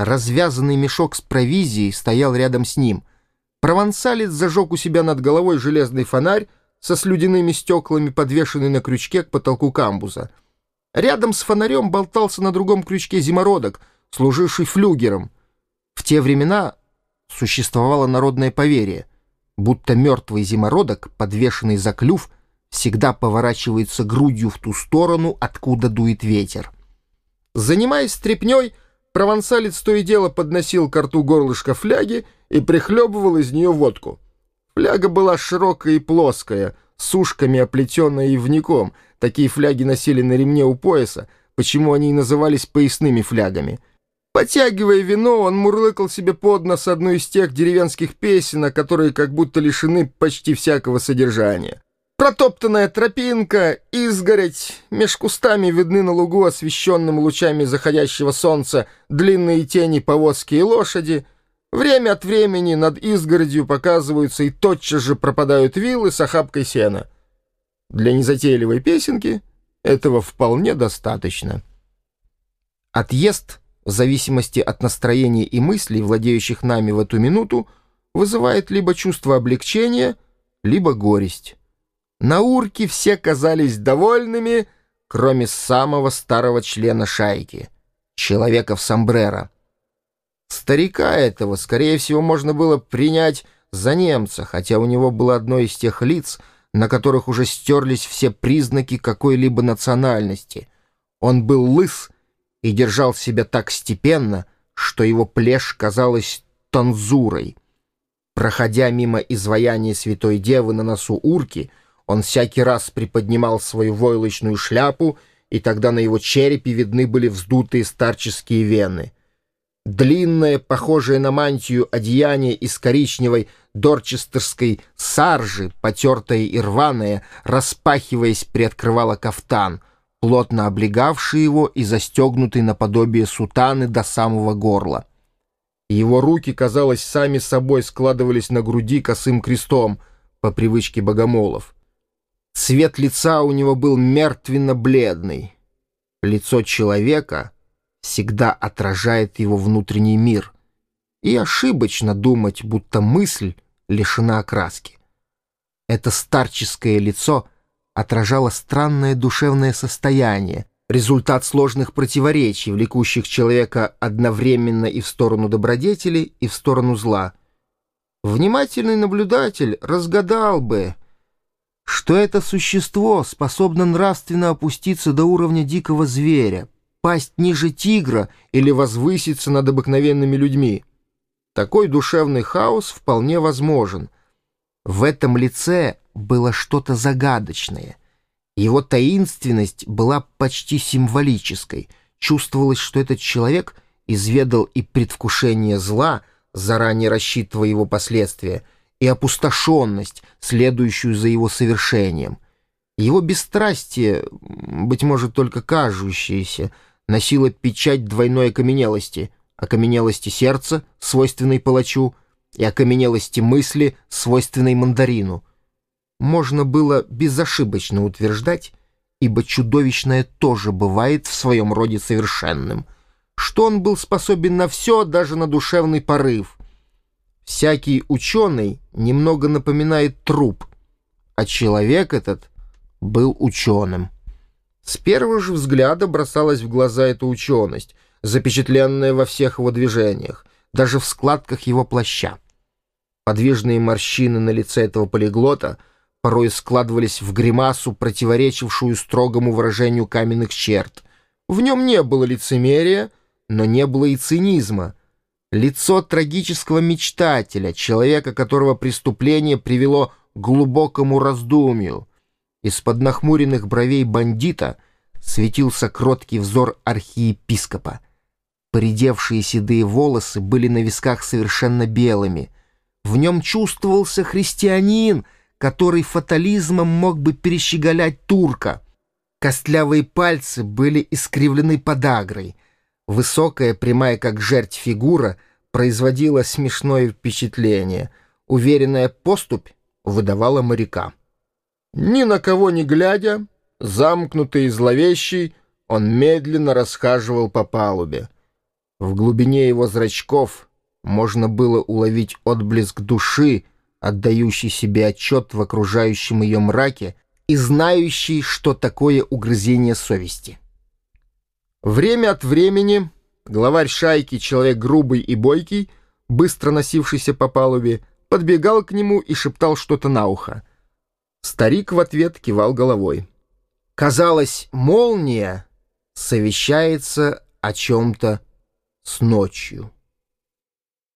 Развязанный мешок с провизией стоял рядом с ним. Провансалец зажег у себя над головой железный фонарь со слюдяными стеклами, подвешенный на крючке к потолку камбуза. Рядом с фонарем болтался на другом крючке зимородок, служивший флюгером. В те времена существовало народное поверье, будто мертвый зимородок, подвешенный за клюв, всегда поворачивается грудью в ту сторону, откуда дует ветер. Занимаясь стряпней, провансалец то и дело подносил к рту горлышко фляги и прихлебывал из нее водку. Фляга была широкая и плоская, с ушками оплетенная ивником. Такие фляги носили на ремне у пояса, почему они и назывались поясными флягами. Потягивая вино, он мурлыкал себе под нос одну из тех деревенских песен, которые как будто лишены почти всякого содержания. Протоптанная тропинка, изгородь, меж кустами видны на лугу, освещенным лучами заходящего солнца, длинные тени повозки и лошади. Время от времени над изгородью показываются и тотчас же пропадают вилы с охапкой сена. Для незатейливой песенки этого вполне достаточно. Отъезд, в зависимости от настроения и мыслей, владеющих нами в эту минуту, вызывает либо чувство облегчения, либо горесть. На урке все казались довольными, кроме самого старого члена шайки — человека в сомбреро. Старика этого, скорее всего, можно было принять за немца, хотя у него было одно из тех лиц, на которых уже стерлись все признаки какой-либо национальности. Он был лыс и держал себя так степенно, что его плешь казалась танзурой. Проходя мимо изваяния святой девы на носу урки — он всякий раз приподнимал свою войлочную шляпу, и тогда на его черепе видны были вздутые старческие вены. Длинное, похожее на мантию одеяние из коричневой дорчестерской саржи, потертое и рваное, распахиваясь, приоткрывало кафтан, плотно облегавший его и застегнутый наподобие сутаны до самого горла. Его руки, казалось, сами собой складывались на груди косым крестом по привычке богомолов. Цвет лица у него был мертвенно-бледный. Лицо человека всегда отражает его внутренний мир. И ошибочно думать, будто мысль лишена окраски. Это старческое лицо отражало странное душевное состояние, результат сложных противоречий, влекущих человека одновременно и в сторону добродетели, и в сторону зла. Внимательный наблюдатель разгадал бы, что это существо способно нравственно опуститься до уровня дикого зверя, пасть ниже тигра или возвыситься над обыкновенными людьми. Такой душевный хаос вполне возможен. В этом лице было что-то загадочное. Его таинственность была почти символической. Чувствовалось, что этот человек изведал и предвкушение зла, заранее рассчитывая его последствия — и опустошенность, следующую за его совершением. Его бесстрастие, быть может, только кажущееся, носило печать двойной окаменелости, окаменелости сердца, свойственной палачу, и окаменелости мысли, свойственной мандарину. Можно было безошибочно утверждать, ибо чудовищное тоже бывает в своем роде совершенным, что он был способен на все, даже на душевный порыв — Всякий ученый немного напоминает труп, а человек этот был ученым. С первого же взгляда бросалась в глаза эта ученость, запечатленная во всех его движениях, даже в складках его плаща. Подвижные морщины на лице этого полиглота порой складывались в гримасу, противоречившую строгому выражению каменных черт. В нем не было лицемерия, но не было и цинизма — лицо трагического мечтателя, человека, которого преступление привело к глубокому раздумью. Из-под нахмуренных бровей бандита светился кроткий взор архиепископа. Поредевшие седые волосы были на висках совершенно белыми. В нем чувствовался христианин, который фатализмом мог бы перещеголять турка. Костлявые пальцы были искривлены подагрой — Высокая, прямая как жерть фигура производила смешное впечатление. Уверенная поступь выдавала моряка. Ни на кого не глядя, замкнутый и зловещий, он медленно расхаживал по палубе. В глубине его зрачков можно было уловить отблеск души, отдающий себе отчет в окружающем ее мраке и знающий, что такое угрызение совести. Время от времени главарь шайки, человек грубый и бойкий, быстро носившийся по палубе, подбегал к нему и шептал что-то на ухо. Старик в ответ кивал головой. Казалось, молния совещается о чем-то с ночью.